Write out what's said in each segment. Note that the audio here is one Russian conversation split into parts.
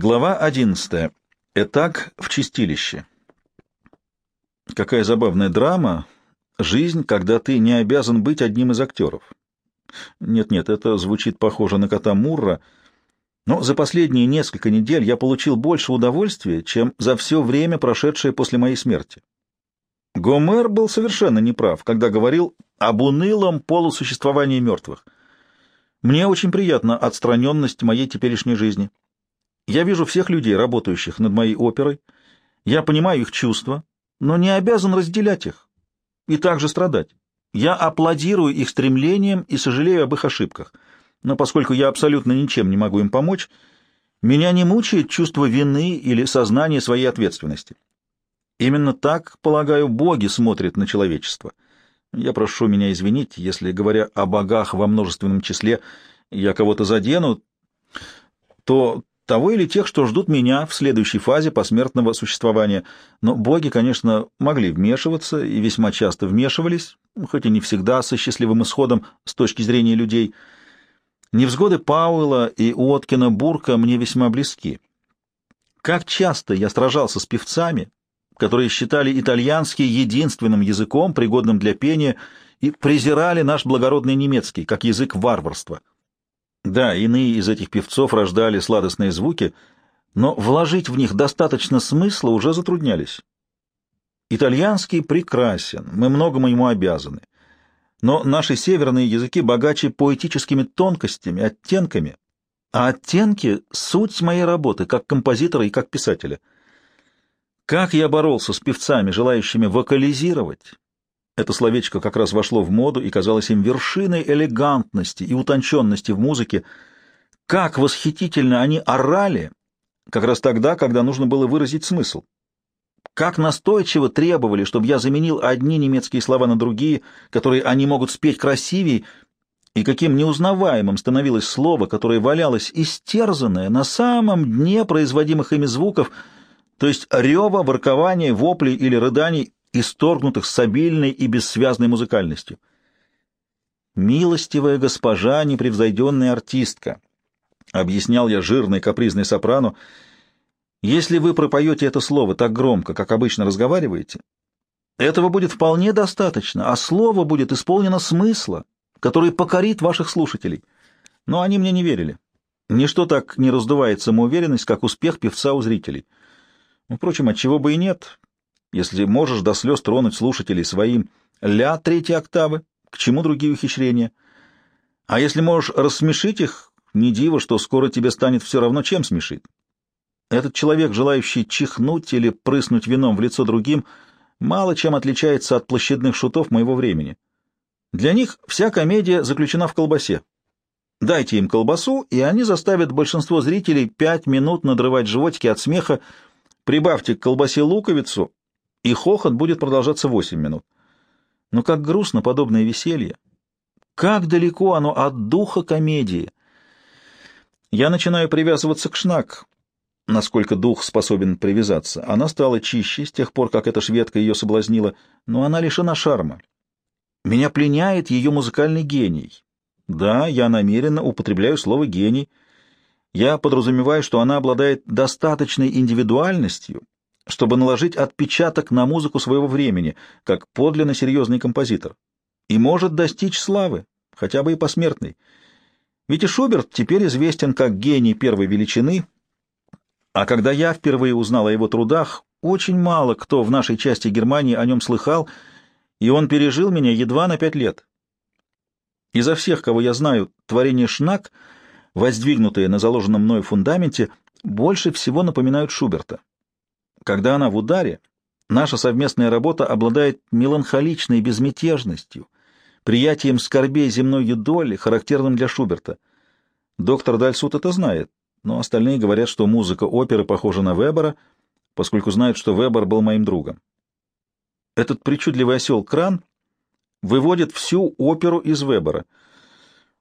Глава 11. Этак в чистилище. Какая забавная драма. Жизнь, когда ты не обязан быть одним из актеров. Нет-нет, это звучит похоже на кота Мурра, но за последние несколько недель я получил больше удовольствия, чем за все время, прошедшее после моей смерти. Гомер был совершенно неправ, когда говорил об унылом полусуществовании мертвых. Мне очень приятна отстраненность моей теперешней жизни. Я вижу всех людей, работающих над моей оперой. Я понимаю их чувства, но не обязан разделять их и также страдать. Я аплодирую их стремлениям и сожалею об их ошибках. Но поскольку я абсолютно ничем не могу им помочь, меня не мучает чувство вины или сознание своей ответственности. Именно так, полагаю, боги смотрят на человечество. Я прошу меня извинить, если, говоря о богах во множественном числе, я кого-то задену, то того или тех, что ждут меня в следующей фазе посмертного существования. Но боги, конечно, могли вмешиваться и весьма часто вмешивались, хоть и не всегда со счастливым исходом с точки зрения людей. Невзгоды Пауэлла и Уоткина Бурка мне весьма близки. Как часто я сражался с певцами, которые считали итальянский единственным языком, пригодным для пения, и презирали наш благородный немецкий, как язык варварства. Да, иные из этих певцов рождали сладостные звуки, но вложить в них достаточно смысла уже затруднялись. Итальянский прекрасен, мы многому ему обязаны. Но наши северные языки богаче поэтическими тонкостями, оттенками. А оттенки — суть моей работы, как композитора и как писателя. Как я боролся с певцами, желающими вокализировать, это словечко как раз вошло в моду и казалось им вершиной элегантности и утонченности в музыке. Как восхитительно они орали, как раз тогда, когда нужно было выразить смысл. Как настойчиво требовали, чтобы я заменил одни немецкие слова на другие, которые они могут спеть красивее, и каким неузнаваемым становилось слово, которое валялось истерзанное на самом дне производимых ими звуков, то есть рева, воркования, воплей или рыданий, исторгнутых с обильной и бессвязной музыкальностью. «Милостивая госпожа, непревзойденная артистка», — объяснял я жирной капризной сопрану, — «если вы пропоете это слово так громко, как обычно разговариваете, этого будет вполне достаточно, а слово будет исполнено смысла, который покорит ваших слушателей». Но они мне не верили. Ничто так не раздувает самоуверенность, как успех певца у зрителей. Впрочем, отчего бы и нет. Если можешь до слез тронуть слушателей своим «ля» третьей октавы, к чему другие ухищрения? А если можешь рассмешить их, не диво, что скоро тебе станет все равно, чем смешить. Этот человек, желающий чихнуть или прыснуть вином в лицо другим, мало чем отличается от площадных шутов моего времени. Для них вся комедия заключена в колбасе. Дайте им колбасу, и они заставят большинство зрителей пять минут надрывать животики от смеха, прибавьте к колбасе луковицу, и хохот будет продолжаться восемь минут. Но как грустно подобное веселье! Как далеко оно от духа комедии! Я начинаю привязываться к шнак, насколько дух способен привязаться. Она стала чище с тех пор, как эта шведка ее соблазнила, но она лишена шарма. Меня пленяет ее музыкальный гений. Да, я намеренно употребляю слово «гений». Я подразумеваю, что она обладает достаточной индивидуальностью, чтобы наложить отпечаток на музыку своего времени, как подлинно серьезный композитор, и может достичь славы, хотя бы и посмертной. Ведь и Шуберт теперь известен как гений первой величины, а когда я впервые узнал о его трудах, очень мало кто в нашей части Германии о нем слыхал, и он пережил меня едва на пять лет. Изо всех, кого я знаю, творение Шнак, воздвигнутые на заложенном мною фундаменте, больше всего напоминают Шуберта. Когда она в ударе, наша совместная работа обладает меланхоличной безмятежностью, приятием скорбей земной доли, характерным для Шуберта. Доктор Дальсут это знает, но остальные говорят, что музыка оперы похожа на Вебера, поскольку знают, что Вебер был моим другом. Этот причудливый осел Кран выводит всю оперу из Вебера.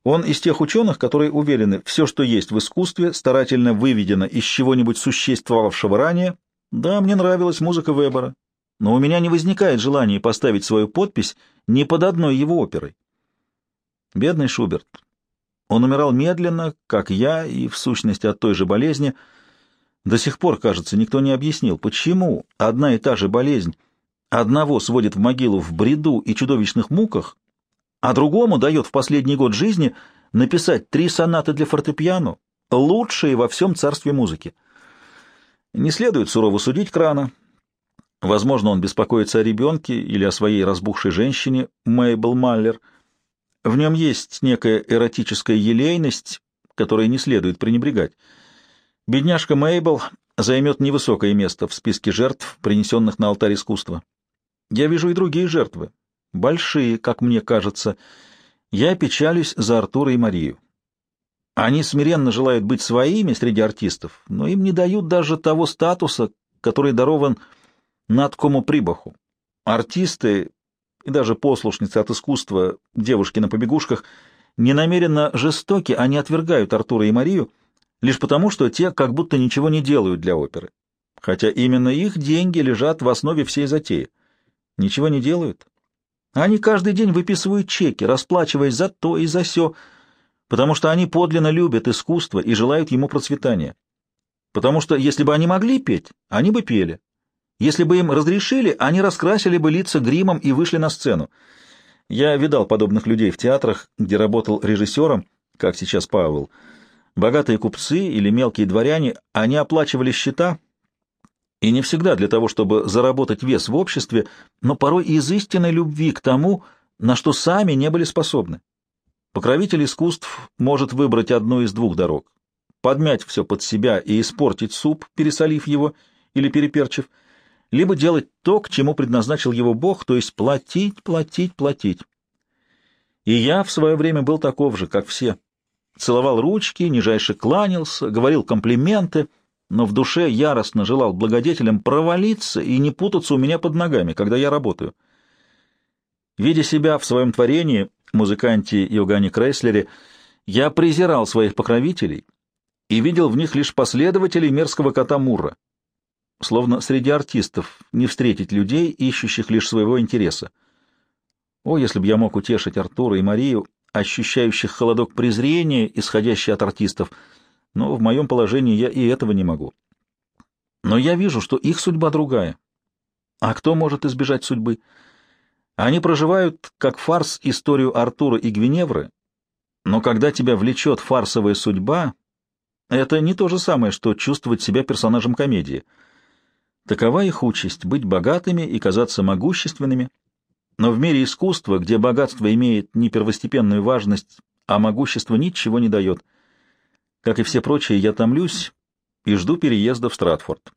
Он из тех ученых, которые уверены, все, что есть в искусстве, старательно выведено из чего-нибудь существовавшего ранее, да, мне нравилась музыка Вебера, но у меня не возникает желания поставить свою подпись ни под одной его оперой. Бедный Шуберт. Он умирал медленно, как я, и в сущности от той же болезни, До сих пор, кажется, никто не объяснил, почему одна и та же болезнь одного сводит в могилу в бреду и чудовищных муках, а другому дает в последний год жизни написать три сонаты для фортепиано, лучшие во всем царстве музыки. Не следует сурово судить Крана. Возможно, он беспокоится о ребенке или о своей разбухшей женщине, Мейбл Маллер. В нем есть некая эротическая елейность, которой не следует пренебрегать. Бедняжка Мейбл займет невысокое место в списке жертв, принесенных на алтарь искусства. Я вижу и другие жертвы, большие, как мне кажется. Я печалюсь за Артура и Марию. Они смиренно желают быть своими среди артистов, но им не дают даже того статуса, который дарован Надкому Прибаху. Артисты и даже послушницы от искусства, девушки на побегушках, не намеренно жестоки, они отвергают Артура и Марию лишь потому, что те как будто ничего не делают для оперы, хотя именно их деньги лежат в основе всей затеи. Ничего не делают. Они каждый день выписывают чеки, расплачиваясь за то и за сё, потому что они подлинно любят искусство и желают ему процветания. Потому что если бы они могли петь, они бы пели. Если бы им разрешили, они раскрасили бы лица гримом и вышли на сцену. Я видал подобных людей в театрах, где работал режиссером, как сейчас Павел. Богатые купцы или мелкие дворяне, они оплачивали счета, и не всегда для того, чтобы заработать вес в обществе, но порой из истинной любви к тому, на что сами не были способны. Покровитель искусств может выбрать одну из двух дорог — подмять все под себя и испортить суп, пересолив его или переперчив, либо делать то, к чему предназначил его Бог, то есть платить, платить, платить. И я в свое время был таков же, как все. Целовал ручки, нижайше кланялся, говорил комплименты, но в душе яростно желал благодетелям провалиться и не путаться у меня под ногами, когда я работаю. Видя себя в своем творении, музыканте Иоганне Крейслере, я презирал своих покровителей и видел в них лишь последователей мерзкого кота Мурра. Словно среди артистов не встретить людей, ищущих лишь своего интереса. О, если бы я мог утешить Артура и Марию, ощущающих холодок презрения, исходящий от артистов, но в моем положении я и этого не могу. Но я вижу, что их судьба другая. А кто может избежать судьбы? — они проживают, как фарс, историю Артура и Гвиневры, но когда тебя влечет фарсовая судьба, это не то же самое, что чувствовать себя персонажем комедии. Такова их участь — быть богатыми и казаться могущественными, но в мире искусства, где богатство имеет не первостепенную важность, а могущество ничего не дает. Как и все прочие, я томлюсь и жду переезда в Стратфорд.